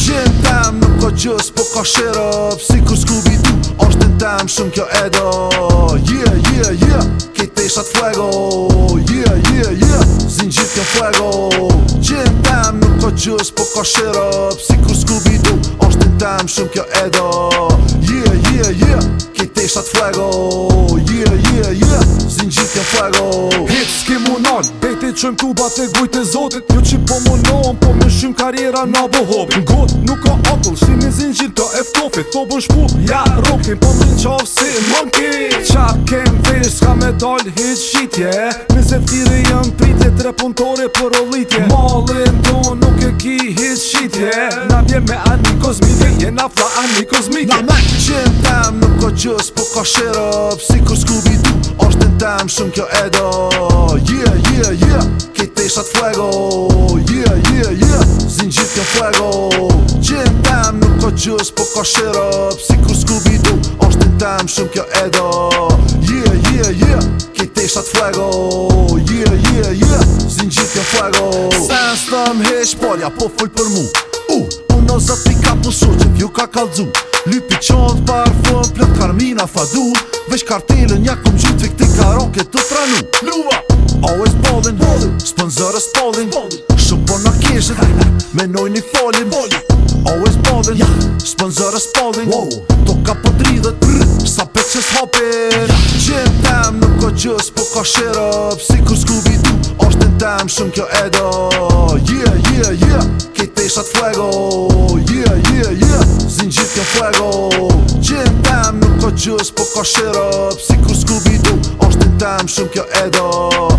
Gjenë tem nuk ka gjës, po ka shirëp Si kur skubi du, është edo Yeah, yeah, yeah, kejtë ishat fuego Yeah, yeah, yeah, zinë gjithë kjo fuego Gjenë tem nuk ka gjës, po ka shirëp Si kur skubi du, është në tem shumë kjo edo Yeah, yeah, yeah, kejtë ishat fuego Yeah, yeah, yeah, zinë gjithë kjo fuego Qojm tu ba të e zotit Jo që po më nohëm, po më shumë karjera në bo hobit Në gotë nuk ka akull, shim në zinë gjitë të eftofit Tho po bën shpu, ja rokin, po më në qafë si monkey Qa kem vesh, s'ka me dal hit shitje Në zeftire jën prite, tre punëtore për olitje Malin do nuk e ki hit shqitje Na vje me ani kozmike, je na fla ani kozmike Na me që në tem, nuk ka gjës, po ka shirëp Si kur s'ku bidu, ashtë në tem, shumë kjo edo fuego Yeah, yeah, yeah Zin gjithë kën fuego Gjën tem nuk ka gjës, po ka shirëp Si kur skubi du, është në shumë kjo edo Yeah, yeah, yeah Kejtë sat fuego Yeah, yeah, yeah Zin gjithë kën fuego Sens të më hesh, polja po full për mu uh, Unë o zët i ka pusur që vju ka kalzu Lypi qëndë parfum, plët karmina fadu Vesh kartelën ja kom gjithë Vek të karon këtë të tranu Lua! always ballin Sponsorës ballin Shumë po në kishin Menoj një folin Always ballin Sponsorës ballin To ka po dridhet Sa peqës hopin Gjem tem nuk o gjës po ka shirëp Si kur skubi du është në tem shumë kjo edo Yeah, yeah, yeah Kejtë ishat fuego Yeah, yeah, yeah Zinë gjithë kjo fuego Gjim tem nuk o gjës po ka shirëp Si kur skubi du është në tem shumë kjo edo